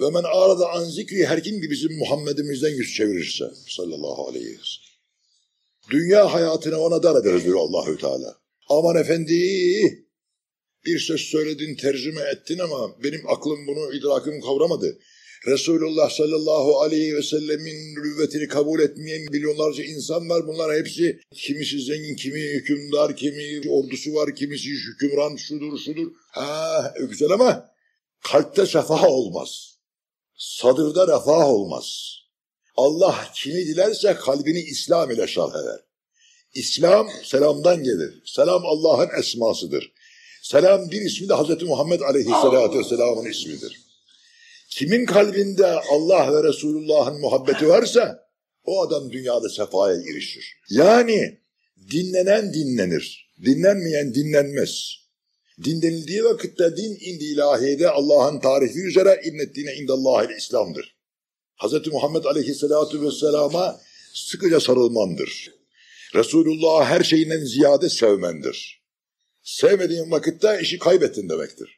Ve men arada an zikri her kim ki bizim Muhammed'imizden yüz çevirirse sallallahu aleyhi ve. Dünya hayatına ona dar ederiz diyor Allahü Teala. Aman efendi bir söz söyledin tercüme ettin ama benim aklım bunu idrakım kavramadı. Resulullah sallallahu aleyhi ve sellemin nübüvvetini kabul etmeyen milyonlarca insan var. Bunlar hepsi kimisi zengin, kimi hükümdar, kimi ordusu var, kimisi hükümran, şudur şudur. Ha güzel ama kalpte sefa olmaz. Sadırda refah olmaz. Allah kimi dilerse kalbini İslam ile şerh eder. İslam selamdan gelir. Selam Allah'ın esmasıdır. Selam bir ismi de Hz. Muhammed Aleyhisselatü Vesselam'ın ismidir. Kimin kalbinde Allah ve Resulullah'ın muhabbeti varsa o adam dünyada sefaya girişir. Yani dinlenen dinlenir. Dinlenmeyen dinlenmez. Dinlenildiği vakitte din indi ilahiyede Allah'ın tarifi üzere innettine indallahil İslam'dır. Hz. Muhammed Aleyhisselatü Vesselam'a sıkıca sarılmandır. Resulullah her şeyinden ziyade sevmendir. Sevmediğin vakitte işi kaybettin demektir.